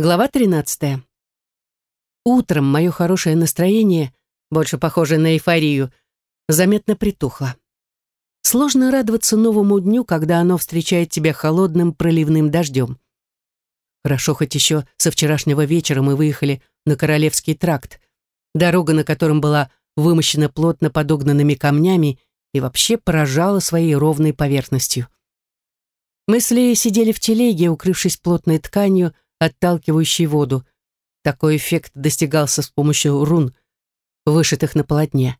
Глава 13. Утром мое хорошее настроение, больше похожее на эйфорию, заметно притухло. Сложно радоваться новому дню, когда оно встречает тебя холодным проливным дождем. Хорошо, хоть еще со вчерашнего вечера мы выехали на Королевский тракт, дорога на котором была вымощена плотно подогнанными камнями и вообще поражала своей ровной поверхностью. Мы с Леей сидели в телеге, укрывшись плотной тканью, отталкивающей воду. Такой эффект достигался с помощью рун, вышитых на полотне.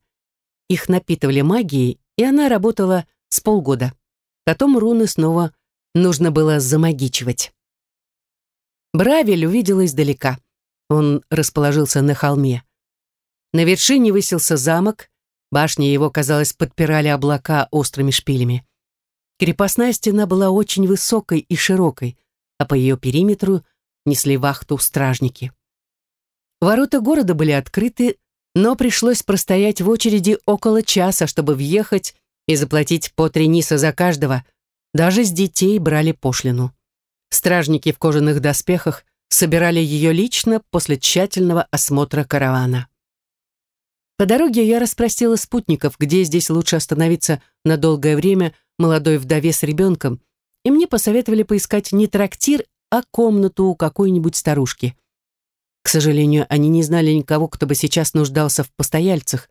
Их напитывали магией, и она работала с полгода. Потом руны снова нужно было замагичивать. Бравель увидела издалека. Он расположился на холме. На вершине высился замок, башни его, казалось, подпирали облака острыми шпилями. Крепостная стена была очень высокой и широкой, а по ее периметру несли вахту стражники. Ворота города были открыты, но пришлось простоять в очереди около часа, чтобы въехать и заплатить по три ниса за каждого. Даже с детей брали пошлину. Стражники в кожаных доспехах собирали ее лично после тщательного осмотра каравана. По дороге я расспросила спутников, где здесь лучше остановиться на долгое время молодой вдове с ребенком, и мне посоветовали поискать не трактир, а комнату у какой-нибудь старушки. К сожалению, они не знали никого, кто бы сейчас нуждался в постояльцах,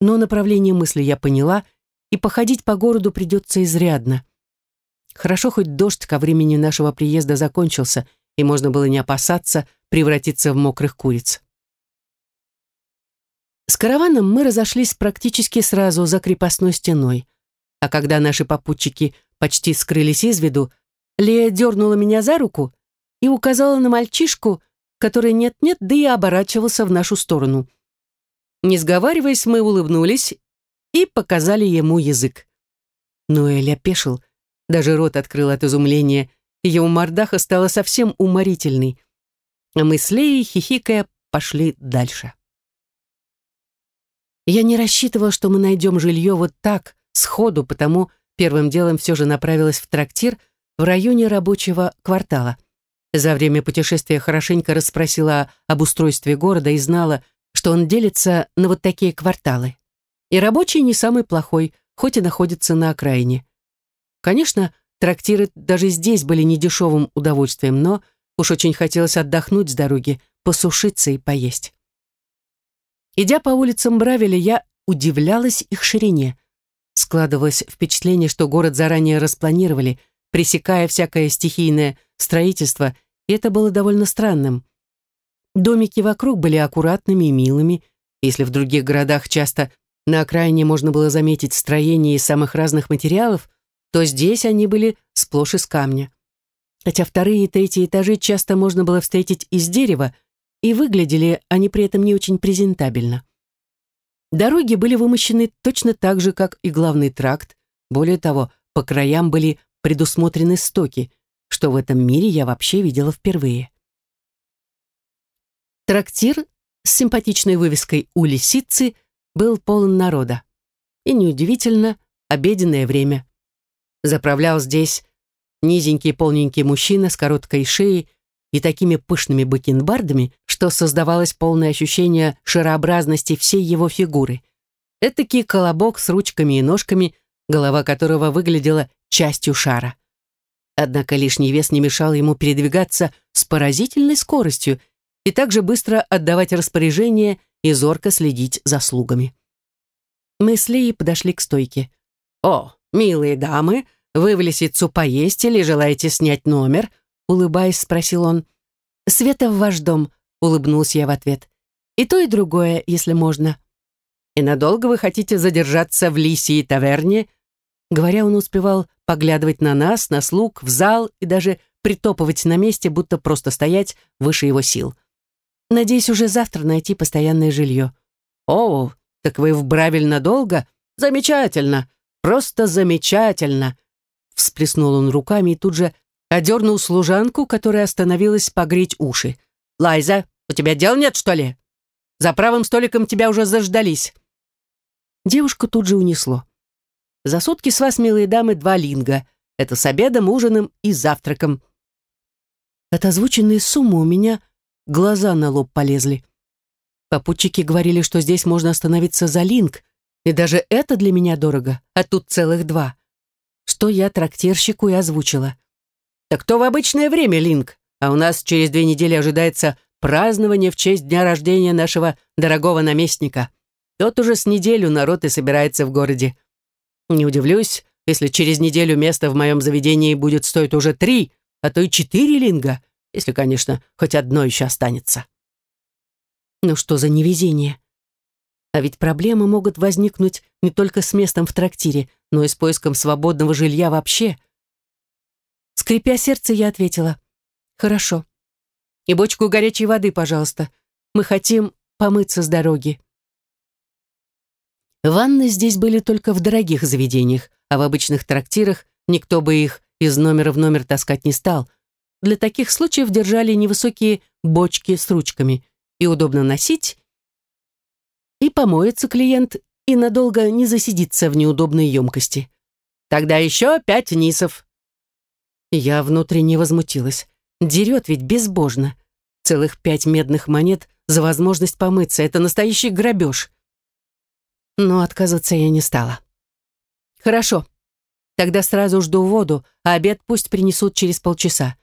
но направление мысли я поняла, и походить по городу придется изрядно. Хорошо, хоть дождь ко времени нашего приезда закончился, и можно было не опасаться превратиться в мокрых куриц. С караваном мы разошлись практически сразу за крепостной стеной, а когда наши попутчики почти скрылись из виду, Лея дернула меня за руку и указала на мальчишку, который нет-нет, да и оборачивался в нашу сторону. Не сговариваясь, мы улыбнулись и показали ему язык. Но Эль опешил, даже рот открыл от изумления, его мордаха стала совсем уморительной. А мы с Леей, хихикая, пошли дальше. Я не рассчитывала, что мы найдем жилье вот так, сходу, потому первым делом все же направилась в трактир — в районе рабочего квартала. За время путешествия хорошенько расспросила об устройстве города и знала, что он делится на вот такие кварталы. И рабочий не самый плохой, хоть и находится на окраине. Конечно, трактиры даже здесь были недешевым удовольствием, но уж очень хотелось отдохнуть с дороги, посушиться и поесть. Идя по улицам Бравеля, я удивлялась их ширине. Складывалось впечатление, что город заранее распланировали – пресекая всякое стихийное строительство, и это было довольно странным. Домики вокруг были аккуратными и милыми, если в других городах часто на окраине можно было заметить строения из самых разных материалов, то здесь они были сплошь из камня. Хотя вторые и третьи этажи часто можно было встретить из дерева, и выглядели они при этом не очень презентабельно. Дороги были вымощены точно так же, как и главный тракт, более того, по краям были предусмотрены стоки, что в этом мире я вообще видела впервые. Трактир с симпатичной вывеской «У лисицы» был полон народа. И неудивительно, обеденное время. Заправлял здесь низенький полненький мужчина с короткой шеей и такими пышными бакенбардами, что создавалось полное ощущение шарообразности всей его фигуры. Этакий колобок с ручками и ножками, голова которого выглядела частью шара. Однако лишний вес не мешал ему передвигаться с поразительной скоростью и также быстро отдавать распоряжения и зорко следить за слугами. Мы с Леей подошли к стойке. «О, милые дамы, вы в лисицу поесть или желаете снять номер?» Улыбаясь, спросил он. «Света в ваш дом», — улыбнулась я в ответ. «И то, и другое, если можно». «И надолго вы хотите задержаться в Лисии таверне?» Говоря, он успевал поглядывать на нас, на слуг, в зал и даже притопывать на месте, будто просто стоять выше его сил. Надеюсь, уже завтра найти постоянное жилье. О, так вы в Бравель надолго? Замечательно! Просто замечательно! Всплеснул он руками и тут же одернул служанку, которая остановилась погреть уши. «Лайза, у тебя дел нет, что ли? За правым столиком тебя уже заждались». Девушку тут же унесло. За сутки с вас, милые дамы, два линга. Это с обедом, ужином и завтраком. От озвученной суммы у меня глаза на лоб полезли. Попутчики говорили, что здесь можно остановиться за линк, и даже это для меня дорого, а тут целых два. Что я трактирщику и озвучила. Так то в обычное время линк, а у нас через две недели ожидается празднование в честь дня рождения нашего дорогого наместника. Тот уже с неделю народ и собирается в городе. Не удивлюсь, если через неделю место в моем заведении будет стоить уже три, а то и четыре линга, если, конечно, хоть одно еще останется. Ну что за невезение? А ведь проблемы могут возникнуть не только с местом в трактире, но и с поиском свободного жилья вообще. Скрипя сердце, я ответила. «Хорошо. И бочку горячей воды, пожалуйста. Мы хотим помыться с дороги». Ванны здесь были только в дорогих заведениях, а в обычных трактирах никто бы их из номера в номер таскать не стал. Для таких случаев держали невысокие бочки с ручками, и удобно носить, и помоется клиент, и надолго не засидится в неудобной емкости. Тогда еще пять нисов. Я внутренне возмутилась. Дерет ведь безбожно. Целых пять медных монет за возможность помыться. Это настоящий грабеж. Но отказываться я не стала. Хорошо. Тогда сразу жду воду, а обед пусть принесут через полчаса.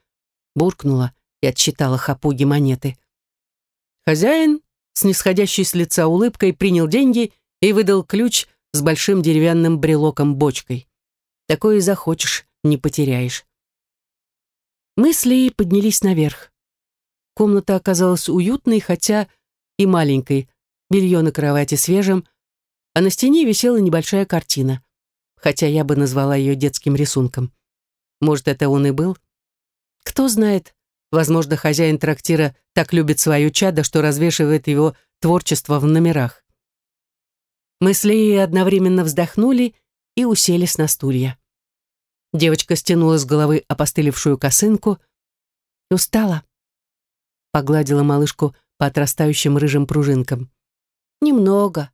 Буркнула и отсчитала хапуги монеты. Хозяин, снисходящий с лица улыбкой, принял деньги и выдал ключ с большим деревянным брелоком-бочкой. Такое захочешь, не потеряешь. Мысли поднялись наверх. Комната оказалась уютной, хотя и маленькой, белье на кровати свежим, а на стене висела небольшая картина, хотя я бы назвала ее детским рисунком. Может, это он и был? Кто знает, Возможно, хозяин трактира так любит свое чадо, что развешивает его творчество в номерах. Мы с Леей одновременно вздохнули и уселись на стулья. Девочка стянула с головы опостылевшую косынку. «Устала?» Погладила малышку по отрастающим рыжим пружинкам. «Немного».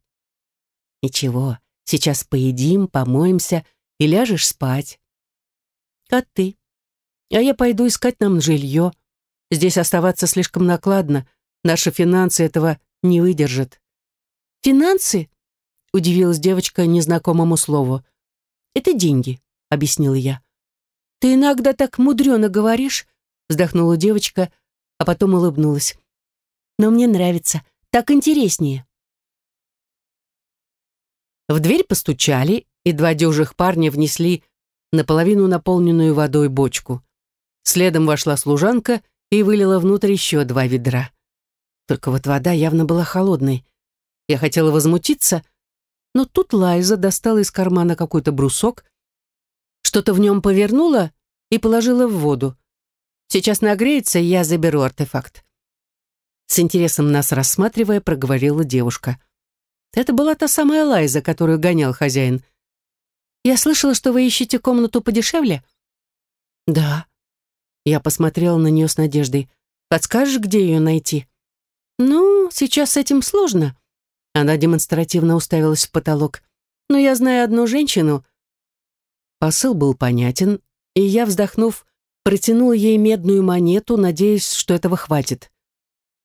«Ничего, сейчас поедим, помоемся и ляжешь спать». «А ты?» «А я пойду искать нам жилье», Здесь оставаться слишком накладно. Наши финансы этого не выдержат. «Финансы?» — удивилась девочка незнакомому слову. «Это деньги», — объяснила я. «Ты иногда так мудрено говоришь», — вздохнула девочка, а потом улыбнулась. «Но мне нравится. Так интереснее». В дверь постучали, и два дюжих парня внесли наполовину наполненную водой бочку. Следом вошла служанка — и вылила внутрь еще два ведра. Только вот вода явно была холодной. Я хотела возмутиться, но тут Лайза достала из кармана какой-то брусок, что-то в нем повернула и положила в воду. Сейчас нагреется, и я заберу артефакт. С интересом нас рассматривая, проговорила девушка. Это была та самая Лайза, которую гонял хозяин. Я слышала, что вы ищете комнату подешевле? Да, я посмотрела на нее с надеждой. «Подскажешь, где ее найти?» «Ну, сейчас с этим сложно». Она демонстративно уставилась в потолок. «Но я знаю одну женщину». Посыл был понятен, и я, вздохнув, протянула ей медную монету, надеясь, что этого хватит.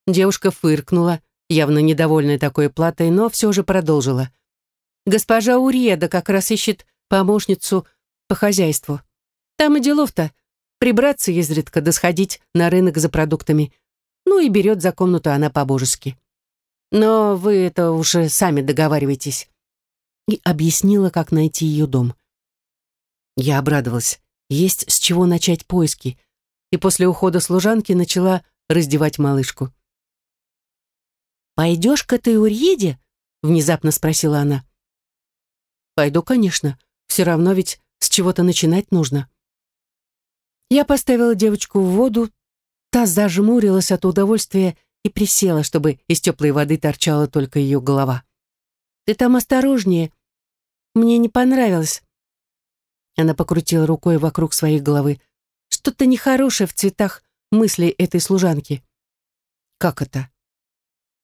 Девушка фыркнула, явно недовольная такой платой, но все же продолжила. «Госпожа Уреда как раз ищет помощницу по хозяйству. Там и делов-то прибраться изредка, да сходить на рынок за продуктами. Ну и берет за комнату она по-божески. Но вы это уже сами договариваетесь. И объяснила, как найти ее дом. Я обрадовалась. Есть с чего начать поиски. И после ухода служанки начала раздевать малышку. «Пойдешь к этой Урьеде?» — внезапно спросила она. «Пойду, конечно. Все равно ведь с чего-то начинать нужно». Я поставила девочку в воду, та зажмурилась от удовольствия и присела, чтобы из теплой воды торчала только ее голова. «Ты там осторожнее. Мне не понравилось». Она покрутила рукой вокруг своей головы. «Что-то нехорошее в цветах мысли этой служанки». «Как это?»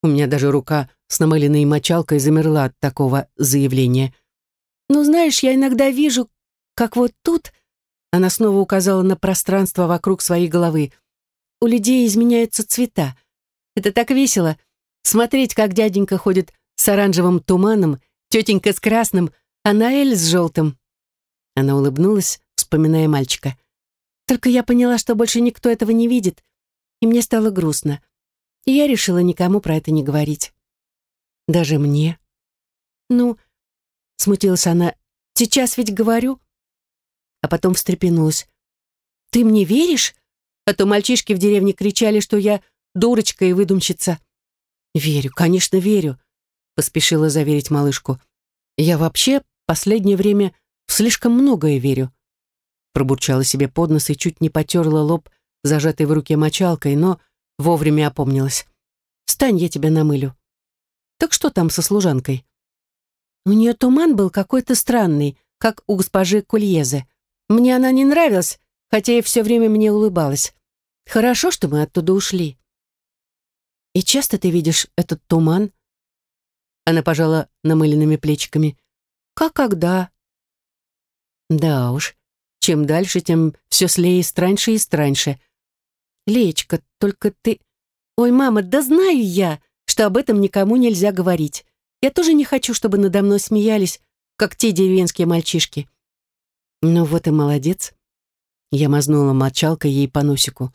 У меня даже рука с намыленной мочалкой замерла от такого заявления. «Ну, знаешь, я иногда вижу, как вот тут она снова указала на пространство вокруг своей головы. у людей изменяются цвета. Это так весело. Смотреть, как дяденька ходит с оранжевым туманом, тетенька с красным, а Наэль с желтым. Она улыбнулась, вспоминая мальчика. Только я поняла, что больше никто этого не видит, и мне стало грустно. И я решила никому про это не говорить. Даже мне. Ну, смутилась она, сейчас ведь говорю. А потом встрепенулась. Ты мне веришь? А то мальчишки в деревне кричали, что я дурочка и выдумщица. Верю, конечно, верю, поспешила заверить малышку. Я вообще последнее время в слишком многое верю. Пробурчала себе под нос и чуть не потерла лоб, зажатой в руке мочалкой, но вовремя опомнилась. «Встань, я тебя намылю». «Так что там со служанкой?» У нее туман был какой-то странный, как у госпожи Кульезе. Мне она не нравилась, хотя и все время мне улыбалась. Хорошо, что мы оттуда ушли. И часто ты видишь этот туман? Она пожала намыленными плечиками. Как когда? Да уж, чем дальше, тем все слее страньше и страньше. Лечка, только ты... Ой, мама, да знаю я, что об этом никому нельзя говорить. Я тоже не хочу, чтобы надо мной смеялись, как те деревенские мальчишки. Ну вот и молодец. Я мазнула мочалкой ей по носику.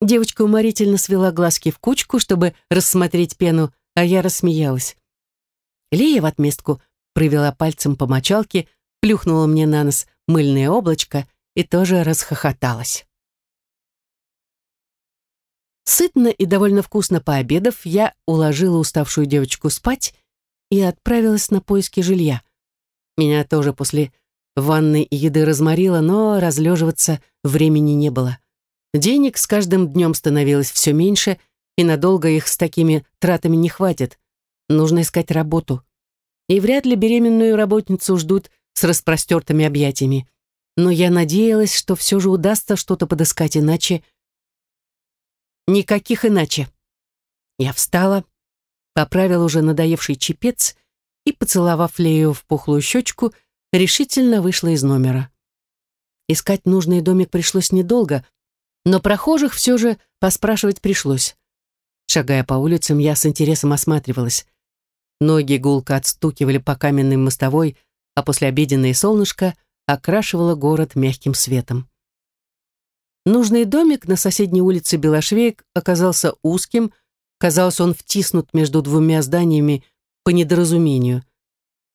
Девочка уморительно свела глазки в кучку, чтобы рассмотреть пену, а я рассмеялась. Лея в отместку провела пальцем по мочалке, плюхнула мне на нос мыльное облачко и тоже расхохоталась. Сытно и довольно вкусно пообедав, я уложила уставшую девочку спать и отправилась на поиски жилья. Меня тоже после ванны и еды разморило, но разлеживаться времени не было. Денег с каждым днем становилось все меньше, и надолго их с такими тратами не хватит. Нужно искать работу. И вряд ли беременную работницу ждут с распростертыми объятиями. Но я надеялась, что все же удастся что-то подыскать иначе. Никаких иначе. Я встала, поправила уже надоевший чепец и, поцеловав Лею в пухлую щечку, решительно вышла из номера. Искать нужный домик пришлось недолго, но прохожих все же поспрашивать пришлось. Шагая по улицам, я с интересом осматривалась. Ноги гулко отстукивали по каменной мостовой, а послеобеденное солнышко окрашивало город мягким светом. Нужный домик на соседней улице Белошвеек оказался узким, казалось, он втиснут между двумя зданиями по недоразумению.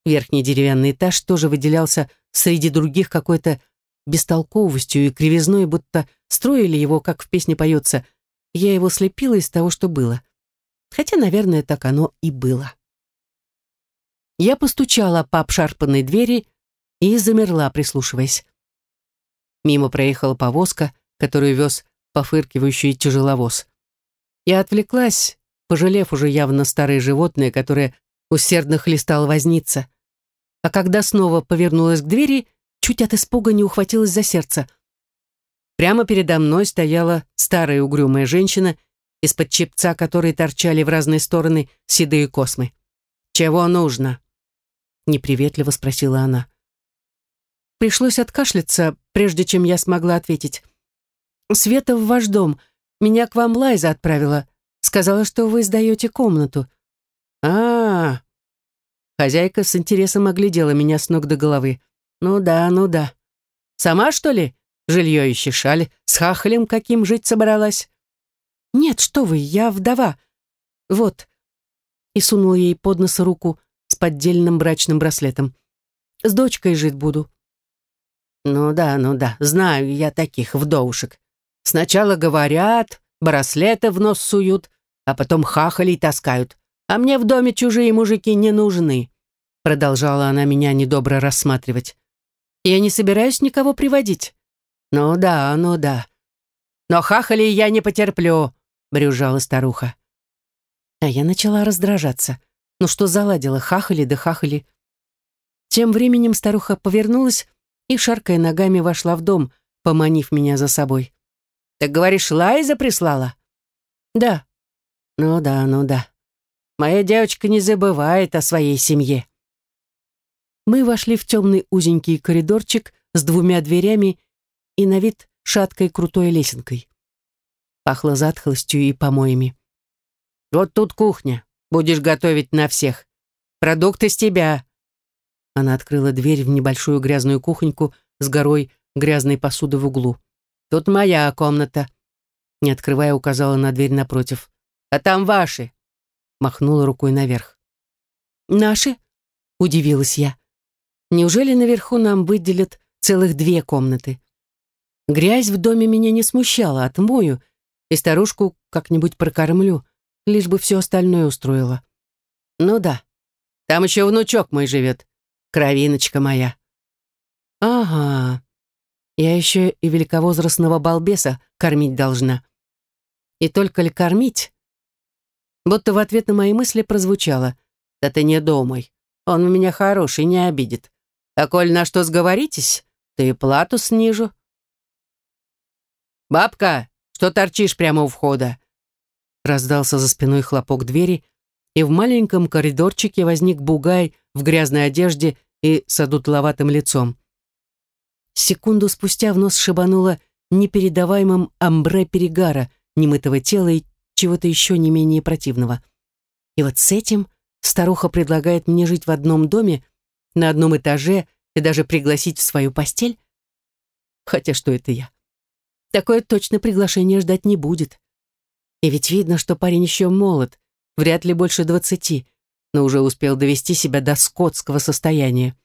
Верхний деревянный этаж тоже выделялся среди других какой-то бестолковостью и кривизной, будто строили его, как в песне поется, я его слепила из того, что было. Хотя, наверное, так оно и было. Я постучала по обшарпанной двери и замерла, прислушиваясь. Мимо проехала повозка, которую вез пофыркивающий тяжеловоз. Я отвлеклась, пожалев уже явно старое животное, которое усердно хлестал возница. А когда снова повернулась к двери, чуть от испуга не ухватилась за сердце. Прямо передо мной стояла старая угрюмая женщина, из-под чепца которой торчали в разные стороны седые космы. «Чего нужно?» — неприветливо спросила она. Пришлось откашляться, прежде чем я смогла ответить. «Света в ваш дом. Меня к вам Лайза отправила. Сказала, что вы сдаете комнату». А, -а, а Хозяйка с интересом оглядела меня с ног до головы. Ну да, ну да. Сама, что ли, жилье ищешь, али с хахалем каким жить собралась? Нет, что вы, я вдова. Вот. И сунула ей под нос руку с поддельным брачным браслетом. С дочкой жить буду. Ну да, ну да, знаю я таких вдовушек. Сначала говорят, браслеты в нос суют, а потом хахалей таскают. А мне в доме чужие мужики не нужны. Продолжала она меня недобро рассматривать. Я не собираюсь никого приводить. Ну да, ну да. Но хахали я не потерплю, брюжала старуха. А я начала раздражаться. Ну что заладила, хахали да хахали. Тем временем старуха повернулась и, шаркая ногами, вошла в дом, поманив меня за собой. «Так говоришь, Лайза прислала?» «Да». «Ну да, ну да. Моя девочка не забывает о своей семье». Мы вошли в темный узенький коридорчик с двумя дверями и на вид шаткой крутой лесенкой. Пахло затхлостью и помоями. «Вот тут кухня. Будешь готовить на всех. Продукты с тебя». Она открыла дверь в небольшую грязную кухоньку с горой грязной посуды в углу. «Тут моя комната», — не открывая, указала на дверь напротив. «А там ваши», — махнула рукой наверх. «Наши?» — удивилась я. «Неужели наверху нам выделят целых две комнаты?» Грязь в доме меня не смущала, отмою, и старушку как-нибудь прокормлю, лишь бы все остальное устроила. Ну да, там еще внучок мой живет, кровиночка моя. Ага, я еще и великовозрастного балбеса кормить должна. И только ли кормить? Будто в ответ на мои мысли прозвучало. Да ты не думай, он у меня хороший, не обидит. А коль на что сговоритесь, ты и плату снижу. «Бабка, что торчишь прямо у входа?» Раздался за спиной хлопок двери, и в маленьком коридорчике возник бугай в грязной одежде и с одутловатым лицом. Секунду спустя в нос шибануло непередаваемым амбре перегара, немытого тела и чего-то еще не менее противного. И вот с этим старуха предлагает мне жить в одном доме, на одном этаже и даже пригласить в свою постель? Хотя что это я? Такое точно приглашение ждать не будет. И ведь видно, что парень еще молод, вряд ли больше двадцати, но уже успел довести себя до скотского состояния.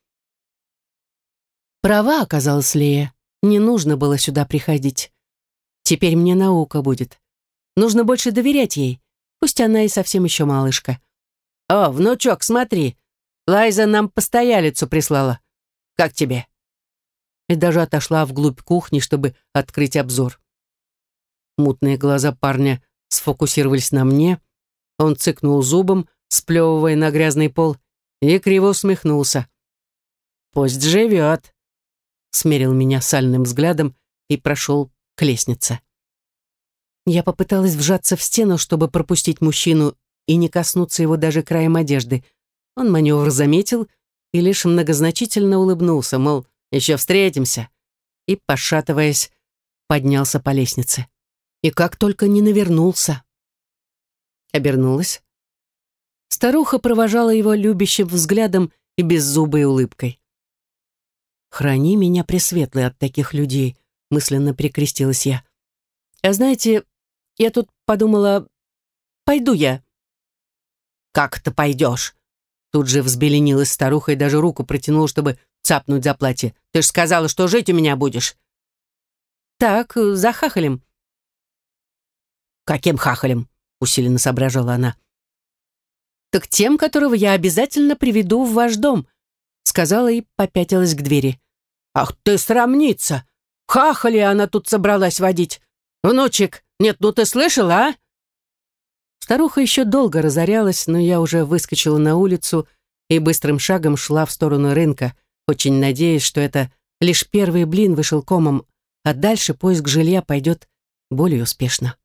Права оказалась Лея. Не нужно было сюда приходить. Теперь мне наука будет. Нужно больше доверять ей, пусть она и совсем еще малышка. «О, внучок, смотри, Лайза нам постоялицу прислала. Как тебе?» И даже отошла вглубь кухни, чтобы открыть обзор. Мутные глаза парня сфокусировались на мне. Он цыкнул зубом, сплевывая на грязный пол, и криво усмехнулся. «Пусть живет», смерил меня сальным взглядом и прошел к лестнице. Я попыталась вжаться в стену, чтобы пропустить мужчину и не коснуться его даже краем одежды. Он маневр заметил и лишь многозначительно улыбнулся, мол, еще встретимся, и, пошатываясь, поднялся по лестнице. И как только не навернулся. Обернулась. Старуха провожала его любящим взглядом и беззубой улыбкой. «Храни меня, Пресветлый, от таких людей», — мысленно прикрестилась я. «А знаете, я тут подумала, пойду я». «Как ты пойдешь?» Тут же взбеленилась старуха и даже руку протянула, чтобы цапнуть за платье. «Ты ж сказала, что жить у меня будешь». «Так, за хахалем». «Каким хахалем?» — усиленно соображала она. «Так тем, которого я обязательно приведу в ваш дом», сказала и попятилась к двери. «Ах ты срамница! Хахали она тут собралась водить! Внучек, нет, ну ты слышала, а?» Старуха еще долго разорялась, но я уже выскочила на улицу и быстрым шагом шла в сторону рынка, очень надеясь, что это лишь первый блин вышел комом, а дальше поиск жилья пойдет более успешно.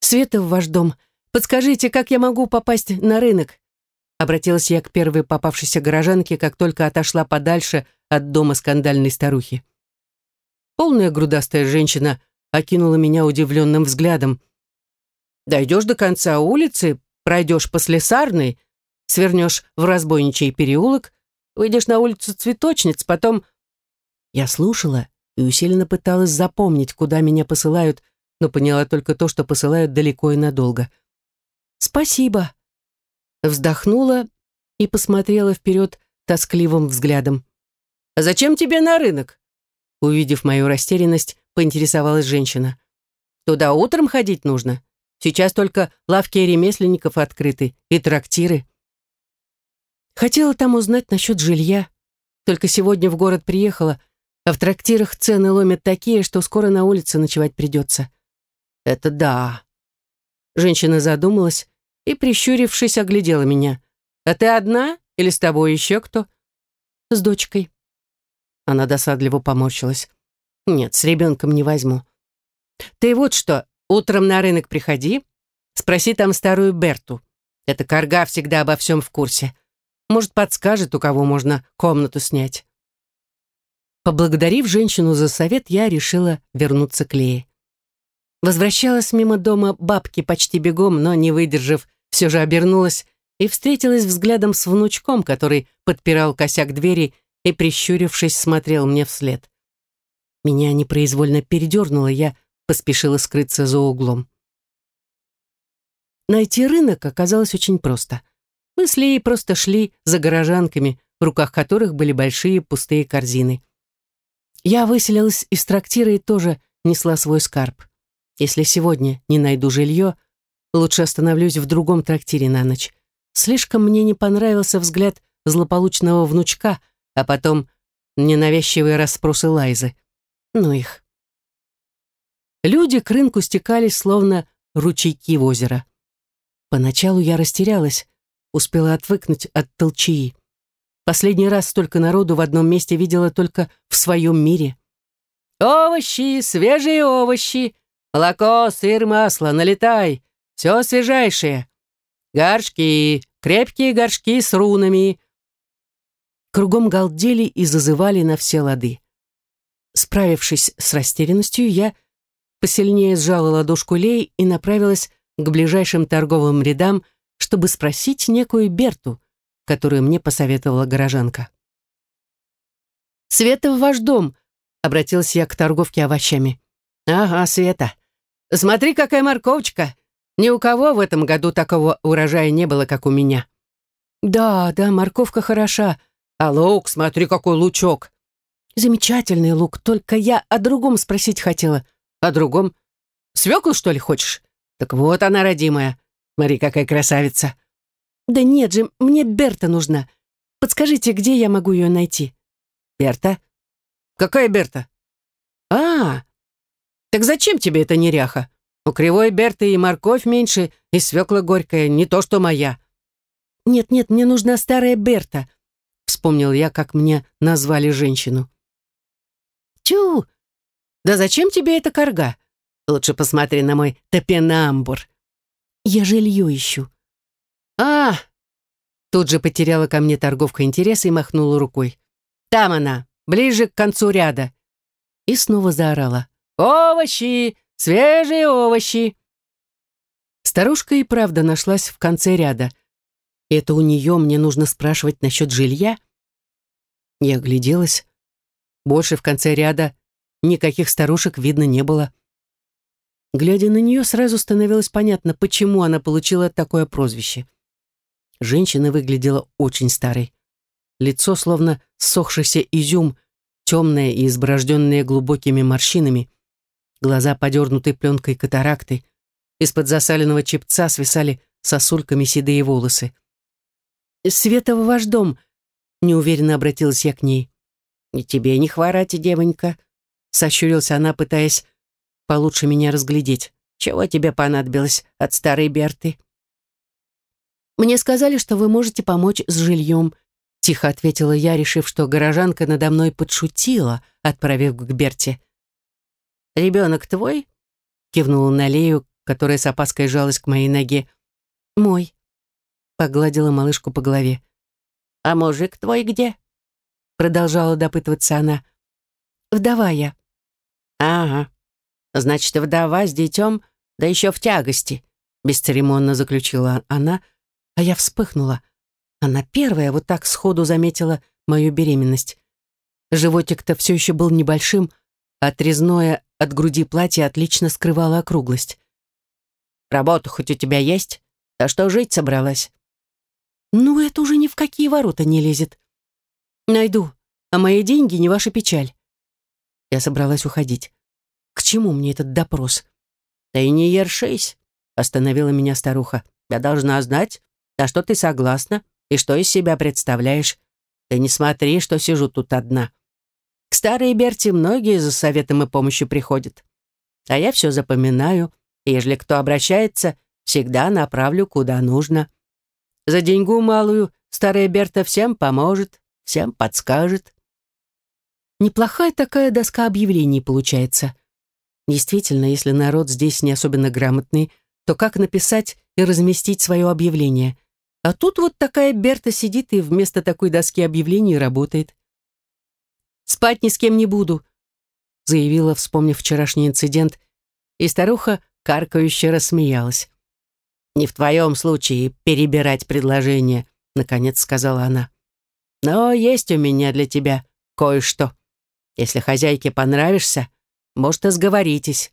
«Света в ваш дом, подскажите, как я могу попасть на рынок?» Обратилась я к первой попавшейся горожанке, как только отошла подальше от дома скандальной старухи. Полная грудастая женщина окинула меня удивленным взглядом. «Дойдешь до конца улицы, пройдешь по слесарной, свернешь в разбойничий переулок, выйдешь на улицу цветочниц, потом...» Я слушала и усиленно пыталась запомнить, куда меня посылают, но поняла только то, что посылают далеко и надолго. «Спасибо», вздохнула и посмотрела вперед тоскливым взглядом. «А зачем тебе на рынок?» Увидев мою растерянность, поинтересовалась женщина. «Туда утром ходить нужно. Сейчас только лавки ремесленников открыты и трактиры». Хотела там узнать насчет жилья. Только сегодня в город приехала, а в трактирах цены ломят такие, что скоро на улице ночевать придется. Это да. Женщина задумалась, и, прищурившись, оглядела меня. «А ты одна или с тобой еще кто?» «С дочкой». Она досадливо поморщилась. «Нет, с ребенком не возьму». «Ты вот что, утром на рынок приходи, спроси там старую Берту. Эта корга всегда обо всем в курсе. Может, подскажет, у кого можно комнату снять». Поблагодарив женщину за совет, я решила вернуться к Лее. Возвращалась мимо дома бабки почти бегом, но, не выдержав, все же обернулась и встретилась взглядом с внучком, который подпирал косяк двери и, прищурившись, смотрел мне вслед. Меня непроизвольно передернуло, я поспешила скрыться за углом. Найти рынок оказалось очень просто. Мы с Леей просто шли за горожанками, в руках которых были большие пустые корзины. Я выселилась из трактира и тоже несла свой скарб. Если сегодня не найду жилье, лучше остановлюсь в другом трактире на ночь. Слишком мне не понравился взгляд злополучного внучка, а потом ненавязчивые расспросы Лайзы. Ну их. Люди к рынку стекались, словно ручейки в озеро. Поначалу я растерялась, успела отвыкнуть от толчии. Последний раз столько народу в одном месте видела только в своем мире. «Овощи, свежие овощи! Молоко, сыр, масло, налетай! Все свежайшее! Горшки, крепкие горшки с рунами!» Кругом галдели и зазывали на все лады. Справившись с растерянностью, я посильнее сжала ладошку Лей и направилась к ближайшим торговым рядам, чтобы спросить некую Берту, которую мне посоветовала горожанка. «Света в ваш дом», — обратилась я к торговке овощами. «Ага, Света. Смотри, какая морковочка. Ни у кого в этом году такого урожая не было, как у меня». «Да, да, морковка хороша. А лук, смотри, какой лучок». «Замечательный лук, только я о другом спросить хотела». «О другом? Свеклу, что ли, хочешь? Так вот она, родимая. Смотри, какая красавица». «Да нет же, мне Берта нужна. Подскажите, где я могу ее найти?» «Берта? Какая Берта?» «А, так зачем тебе эта неряха? У кривой Берты и морковь меньше, и свекла горькая, не то что моя». «Нет-нет, мне нужна старая Берта», — вспомнил я, как мне назвали женщину. «Тю! Да зачем тебе эта корга? Лучше посмотри на мой топенамбур. Я жилье ищу. «А!» Тут же потеряла ко мне торговка интерес и махнула рукой. «Там она, ближе к концу ряда». И снова заорала. «Овощи! Свежие овощи!» Старушка и правда нашлась в конце ряда. Это у нее мне нужно спрашивать насчет жилья? Я огляделась. Больше в конце ряда никаких старушек видно не было. Глядя на нее, сразу становилось понятно, почему она получила такое прозвище. Женщина выглядела очень старой. Лицо словно ссохшийся изюм, темное и изборожденное глубокими морщинами. Глаза подернуты пленкой катаракты. Из-под засаленного чепца свисали сосульками седые волосы. «Света ваш дом», — неуверенно обратилась я к ней. «И тебе не хворать, девонька», — сощурилась она, пытаясь получше меня разглядеть. «Чего тебе понадобилось от старой Берты?» «Мне сказали, что вы можете помочь с жильем», — тихо ответила я, решив, что горожанка надо мной подшутила, отправив к Берте. «Ребенок твой?» — кивнула на Лею, которая с опаской жалась к моей ноге. «Мой», — погладила малышку по голове. «А мужик твой где?» — продолжала допытываться она. «Вдова я». «Ага, значит, вдова с детем, да еще в тягости», — бесцеремонно заключила она, — а я вспыхнула. Она первая вот так сходу заметила мою беременность. Животик-то все еще был небольшим, а отрезное от груди платье отлично скрывало округлость. «Работа хоть у тебя есть? А что жить собралась?» «Ну, это уже ни в какие ворота не лезет. Найду, а мои деньги не ваша печаль». Я собралась уходить. К чему мне этот допрос? «Ты не ершись», — остановила меня старуха. «Я должна знать, на что ты согласна и что из себя представляешь. Ты не смотри, что сижу тут одна. К старой Берти многие за советом и помощью приходят. А я все запоминаю, и ежели кто обращается, всегда направлю куда нужно. За деньгу малую старая Берта всем поможет, всем подскажет. Неплохая такая доска объявлений получается. Действительно, если народ здесь не особенно грамотный, то как написать и разместить свое объявление? А тут вот такая Берта сидит и вместо такой доски объявлений работает. «Спать ни с кем не буду», заявила, вспомнив вчерашний инцидент, и старуха каркающе рассмеялась. «Не в твоем случае перебирать предложение», — наконец сказала она. «Но есть у меня для тебя кое-что. Если хозяйке понравишься, может, и сговоритесь».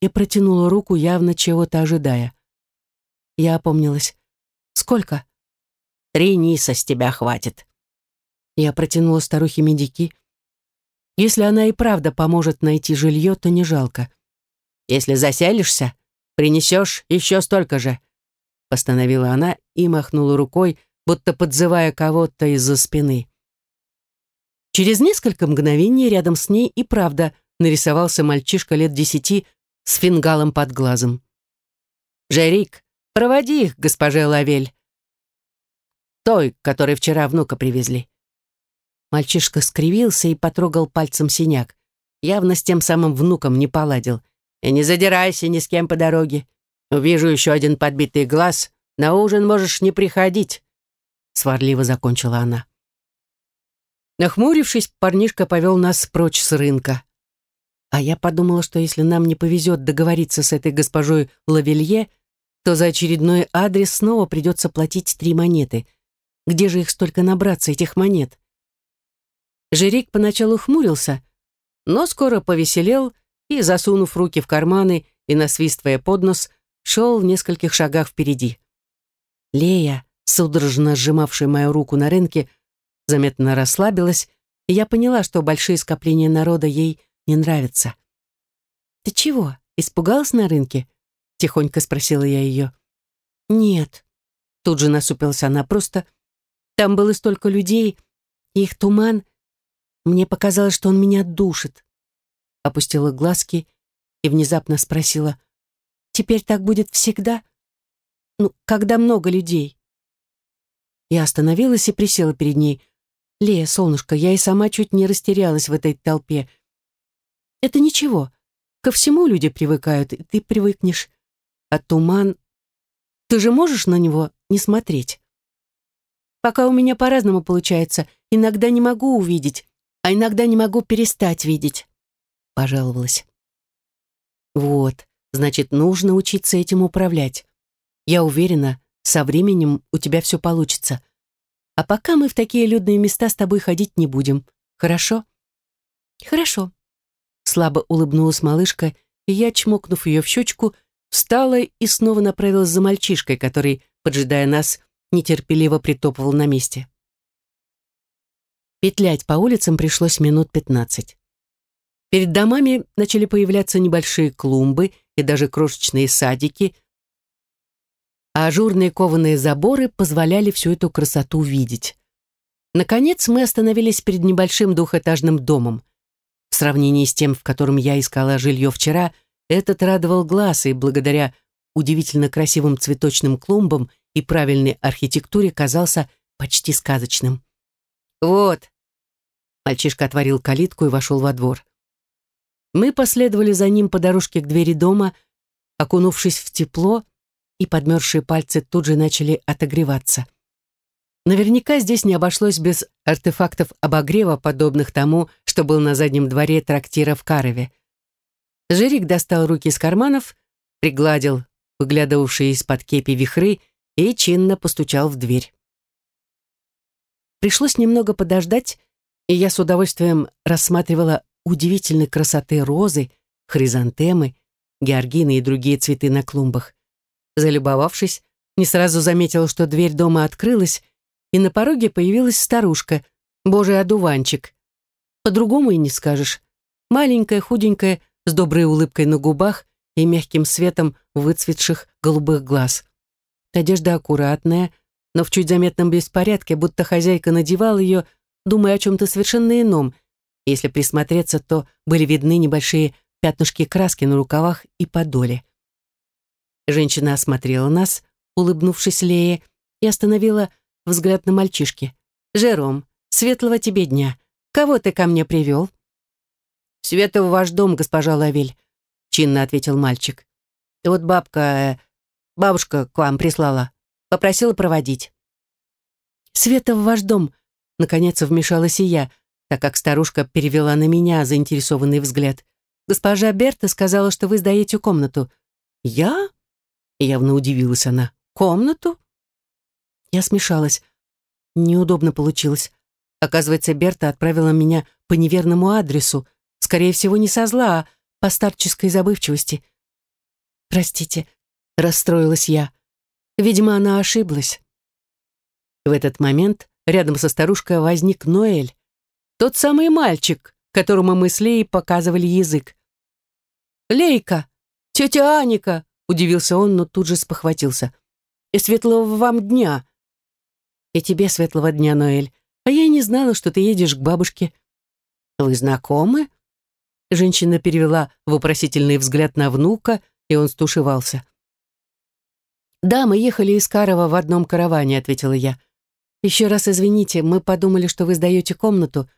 И протянула руку, явно чего-то ожидая. Я опомнилась. «Сколько?» «Три ниса с тебя хватит». Я протянула старухе медики. «Если она и правда поможет найти жилье, то не жалко. Если заселишься, принесешь еще столько же», постановила она и махнула рукой, будто подзывая кого-то из-за спины. Через несколько мгновений рядом с ней и правда нарисовался мальчишка лет десяти с фингалом под глазом. «Жерик, проводи их, госпоже Лавель!» «Той, которой вчера внука привезли». Мальчишка скривился и потрогал пальцем синяк. Явно с тем самым внуком не поладил. «И не задирайся ни с кем по дороге. Увижу еще один подбитый глаз. На ужин можешь не приходить», — сварливо закончила она. Нахмурившись, парнишка повел нас прочь с рынка. А я подумала, что если нам не повезет договориться с этой госпожой Лавелье, то за очередной адрес снова придется платить три монеты. Где же их столько набраться, этих монет? Жирик поначалу хмурился, но скоро повеселел и, засунув руки в карманы и насвистывая под нос, шел в нескольких шагах впереди. Лея, судорожно сжимавшая мою руку на рынке, заметно расслабилась, и я поняла, что большие скопления народа ей не нравятся. «Ты чего, испугалась на рынке?» — тихонько спросила я ее. «Нет», — тут же насупилась она, — «просто там было столько людей, их туман. Мне показалось, что он меня душит». Опустила глазки и внезапно спросила, «Теперь так будет всегда? Ну, когда много людей?» Я остановилась и присела перед ней. «Лея, солнышко, я и сама чуть не растерялась в этой толпе. Это ничего. Ко всему люди привыкают, и ты привыкнешь. А туман... Ты же можешь на него не смотреть? Пока у меня по-разному получается. Иногда не могу увидеть, а иногда не могу перестать видеть. Пожаловалась. Вот, значит, нужно учиться этим управлять. Я уверена, со временем у тебя все получится. А пока мы в такие людные места с тобой ходить не будем. Хорошо? Хорошо. Слабо улыбнулась малышка, и я, чмокнув ее в щечку, встала и снова направилась за мальчишкой, который, поджидая нас, нетерпеливо притопывал на месте. Петлять по улицам пришлось минут пятнадцать. Перед домами начали появляться небольшие клумбы и даже крошечные садики, а ажурные кованые заборы позволяли всю эту красоту видеть. Наконец мы остановились перед небольшим двухэтажным домом. В сравнении с тем, в котором я искала жилье вчера, этот радовал глаз и благодаря удивительно красивым цветочным клумбам и правильной архитектуре казался почти сказочным. «Вот!» Мальчишка отворил калитку и вошел во двор. Мы последовали за ним по дорожке к двери дома, окунувшись в тепло, и подмерзшие пальцы тут же начали отогреваться. Наверняка здесь не обошлось без артефактов обогрева, подобных тому, что был на заднем дворе трактира в Карове. Жирик достал руки из карманов, пригладил выглядывавшие из-под кепи вихры и чинно постучал в дверь. Пришлось немного подождать, и я с удовольствием рассматривала удивительной красоты розы, хризантемы, георгины и другие цветы на клумбах. Залюбовавшись, не сразу заметила, что дверь дома открылась, и на пороге появилась старушка, божий одуванчик. По-другому и не скажешь. Маленькая, худенькая, с доброй улыбкой на губах и мягким светом выцветших голубых глаз. Одежда аккуратная, но в чуть заметном беспорядке, будто хозяйка надевала ее, думая о чем-то совершенно ином. Если присмотреться, то были видны небольшие пятнышки краски на рукавах и подоле. Женщина осмотрела нас, улыбнувшись Лее, и остановила взгляд на мальчишке. «Жером, светлого тебе дня. Кого ты ко мне привел?» «Света в ваш дом, госпожа Лавель», — чинно ответил мальчик. «И вот бабка... Э, бабушка к вам прислала. Попросила проводить». «Света в ваш дом», — наконец вмешалась и я, так как старушка перевела на меня заинтересованный взгляд. Госпожа Берта сказала, что вы сдаете комнату. Я? Явно удивилась она. Комнату? Я смешалась. Неудобно получилось. Оказывается, Берта отправила меня по неверному адресу. Скорее всего, не со зла, а по старческой забывчивости. «Простите», — расстроилась я. Видимо, она ошиблась. В этот момент рядом со старушкой возник Ноэль. Тот самый мальчик, которому мы с Леей показывали язык. «Лейка! Тетя Аника!» — удивился он, но тут же спохватился. «И светлого вам дня!» «И тебе светлого дня, Ноэль. А я не знала, что ты едешь к бабушке». «Вы знакомы?» Женщина перевела вопросительный взгляд на внука, и он стушевался. «Да, мы ехали из Карова в одном караване», — ответила я. «Еще раз извините, мы подумали, что вы сдаете комнату».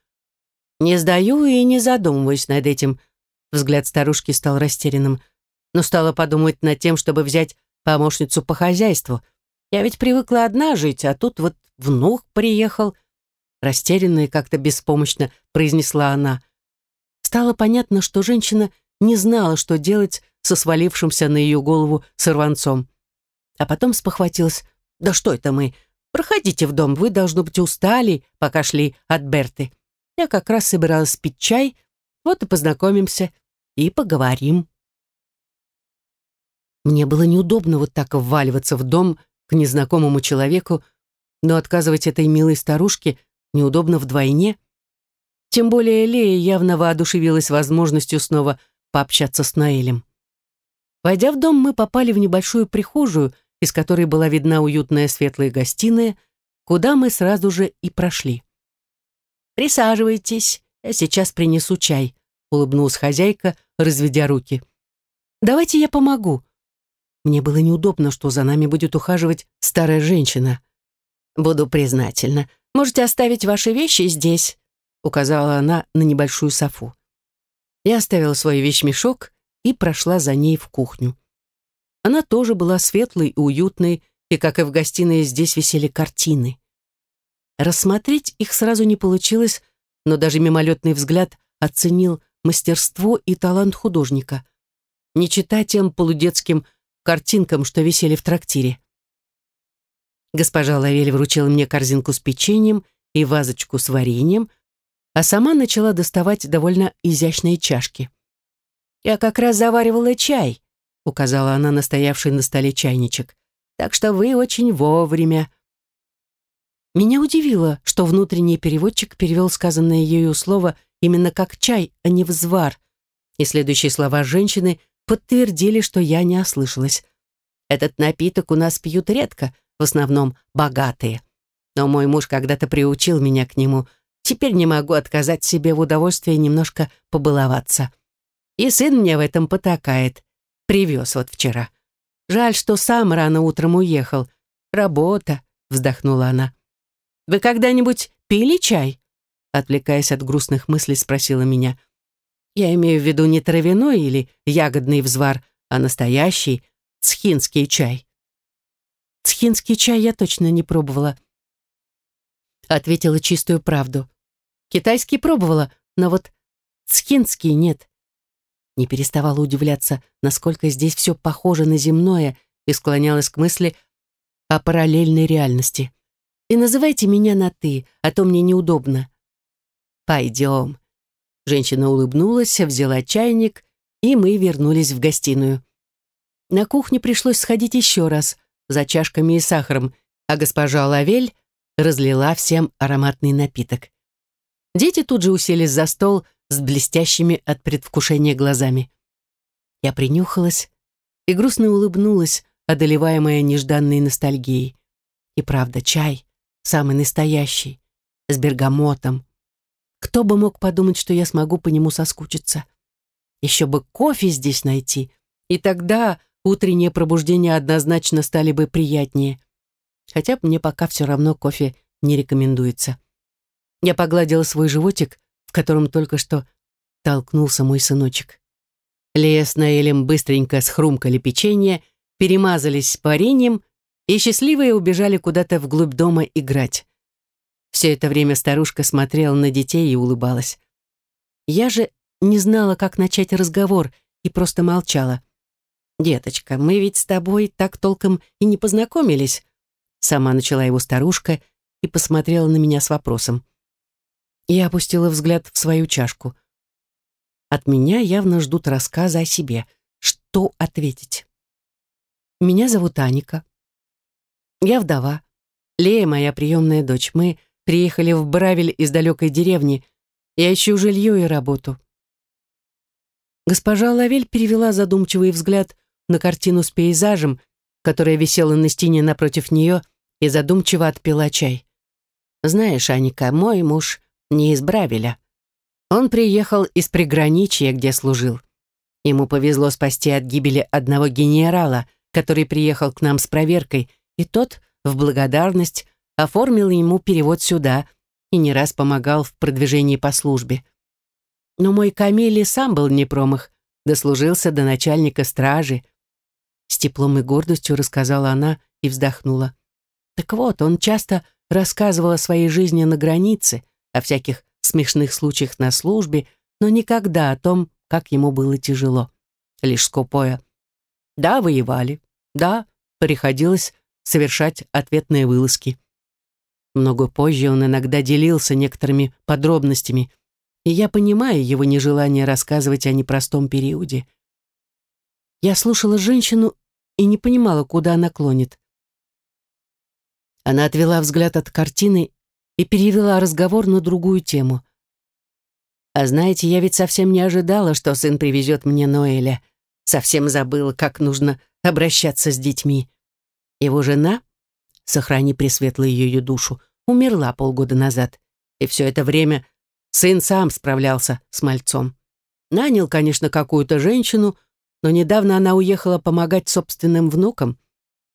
«Не сдаю и не задумываюсь над этим», — взгляд старушки стал растерянным, но стала подумать над тем, чтобы взять помощницу по хозяйству. Я ведь привыкла одна жить, а тут вот внук приехал. Растерянно и как-то беспомощно произнесла она. Стало понятно, что женщина не знала, что делать со свалившимся на ее голову сорванцом а потом спохватилась. «Да что это мы? Проходите в дом, вы, должно быть, устали, пока шли от Берты. Я как раз собиралась пить чай, вот и познакомимся и поговорим». Мне было неудобно вот так вваливаться в дом к незнакомому человеку, но отказывать этой милой старушке неудобно вдвойне. Тем более Лея явно воодушевилась возможностью снова пообщаться с Наэлем. Войдя в дом, мы попали в небольшую прихожую, из которой была видна уютная светлая гостиная, куда мы сразу же и прошли. «Присаживайтесь, я сейчас принесу чай», — улыбнулась хозяйка, разведя руки. «Давайте я помогу». Мне было неудобно, что за нами будет ухаживать старая женщина. «Буду признательна. Можете оставить ваши вещи здесь», — указала она на небольшую софу. Я оставила свой вещмешок и прошла за ней в кухню. Она тоже была светлой и уютной, и, как и в гостиной, здесь висели картины. Рассмотреть их сразу не получилось, но даже мимолетный взгляд оценил мастерство и талант художника. Не читать тем полудетским картинкам, что висели в трактире. Госпожа Лавель вручила мне корзинку с печеньем и вазочку с вареньем, а сама начала доставать довольно изящные чашки. «Я как раз заваривала чай», указала она на стоявший на столе чайничек. «Так что вы очень вовремя». Меня удивило, что внутренний переводчик перевел сказанное ею слово именно как чай, а не взвар. И следующие слова женщины подтвердили, что я не ослышалась. Этот напиток у нас пьют редко, в основном богатые. Но мой муж когда-то приучил меня к нему. Теперь не могу отказать себе в удовольствии немножко побаловаться. И сын мне в этом потакает. Привез вот вчера. Жаль, что сам рано утром уехал. Работа, вздохнула она. Вы когда-нибудь пили чай? Отвлекаясь от грустных мыслей, спросила меня. Я имею в виду не травяной или ягодный взвар, а настоящий цхинский чай. Цхинский чай я точно не пробовала. Ответила чистую правду. Китайский пробовала, но вот цхинский нет не переставала удивляться, насколько здесь все похоже на земное, и склонялась к мысли о параллельной реальности. «И называйте меня на «ты», а то мне неудобно». «Пойдем». Женщина улыбнулась, взяла чайник, и мы вернулись в гостиную. На кухне пришлось сходить еще раз, за чашками и сахаром, а госпожа Лавель разлила всем ароматный напиток. Дети тут же уселись за стол, с блестящими от предвкушения глазами. Я принюхалась и грустно улыбнулась, одолеваемая нежданной ностальгией. И правда, чай, самый настоящий, с бергамотом. Кто бы мог подумать, что я смогу по нему соскучиться? Еще бы кофе здесь найти, и тогда утреннее пробуждение однозначно стали бы приятнее. Хотя мне пока все равно кофе не рекомендуется. Я погладила свой животик в котором только что толкнулся мой сыночек. Лея с Наэлем быстренько схрумкали печенье, перемазались пареньем и счастливые убежали куда-то вглубь дома играть. Все это время старушка смотрела на детей и улыбалась. Я же не знала, как начать разговор, и просто молчала. «Деточка, мы ведь с тобой так толком и не познакомились», сама начала его старушка и посмотрела на меня с вопросом. Я опустила взгляд в свою чашку. От меня явно ждут рассказа о себе. Что ответить? Меня зовут Аника. Я вдова. Лея моя приемная дочь. Мы приехали в Бравель из далекой деревни. Я ищу жилье и работу. Госпожа Лавель перевела задумчивый взгляд на картину с пейзажем, которая висела на стене напротив нее, и задумчиво отпила чай. «Знаешь, Аника, мой муж не из Бравеля. Он приехал из приграничья, где служил. Ему повезло спасти от гибели одного генерала, который приехал к нам с проверкой, и тот, в благодарность, оформил ему перевод сюда и не раз помогал в продвижении по службе. Но мой Камиль сам был не промах, дослужился до начальника стражи. С теплом и гордостью рассказала она и вздохнула. Так вот, он часто рассказывал о своей жизни на границе, о всяких смешных случаях на службе, но никогда о том, как ему было тяжело. Лишь скупое. Да, воевали. Да, приходилось совершать ответные вылазки. Много позже он иногда делился некоторыми подробностями, и я понимаю его нежелание рассказывать о непростом периоде. Я слушала женщину и не понимала, куда она клонит. Она отвела взгляд от картины и перевела разговор на другую тему. «А знаете, я ведь совсем не ожидала, что сын привезет мне Ноэля. Совсем забыла, как нужно обращаться с детьми. Его жена, сохрани пресветлую ее душу, умерла полгода назад, и все это время сын сам справлялся с мальцом. Нанял, конечно, какую-то женщину, но недавно она уехала помогать собственным внукам.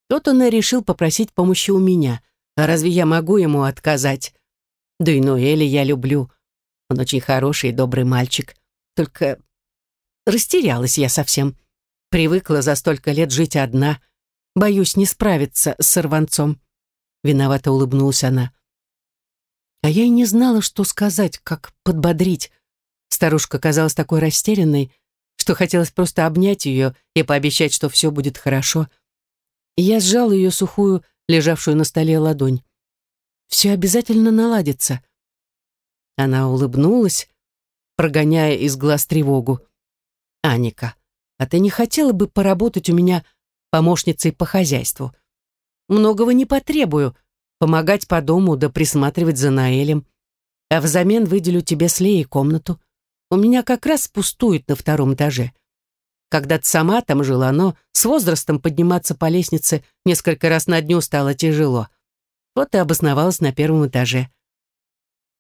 Тот он и решил попросить помощи у меня. А разве я могу ему отказать? Да и Ноэля я люблю. Он очень хороший и добрый мальчик. Только растерялась я совсем. Привыкла за столько лет жить одна. Боюсь не справиться с сорванцом. Виновато улыбнулась она. А я и не знала, что сказать, как подбодрить. Старушка казалась такой растерянной, что хотелось просто обнять ее и пообещать, что все будет хорошо. Я сжала ее сухую, лежавшую на столе ладонь. Все обязательно наладится. Она улыбнулась, прогоняя из глаз тревогу. «Аника, а ты не хотела бы поработать у меня помощницей по хозяйству? Многого не потребую, помогать по дому да присматривать за Наэлем. А взамен выделю тебе с Леей комнату. У меня как раз пустует на втором этаже. Когда-то сама там жила, но с возрастом подниматься по лестнице несколько раз на дню стало тяжело. Вот и обосновалась на первом этаже.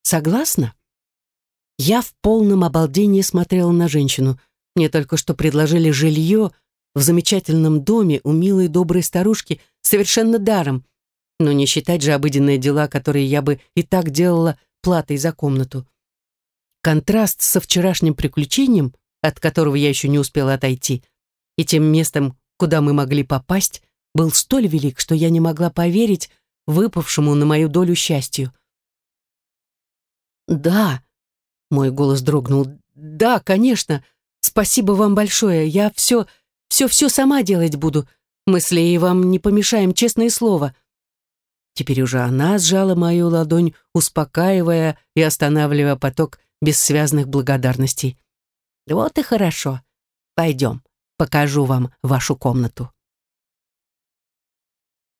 Согласна? Я в полном обалдении смотрела на женщину. Мне только что предложили жилье в замечательном доме у милой доброй старушки совершенно даром. Но не считать же обыденные дела, которые я бы и так делала платой за комнату. Контраст со вчерашним приключением, от которого я еще не успела отойти, и тем местом, куда мы могли попасть, был столь велик, что я не могла поверить выпавшему на мою долю счастью. «Да», — мой голос дрогнул, «да, конечно, спасибо вам большое, я все, все-все сама делать буду. Мы с Леей вам не помешаем, честное слово». Теперь уже она сжала мою ладонь, успокаивая и останавливая поток бессвязных благодарностей. «Вот и хорошо. Пойдем, покажу вам вашу комнату».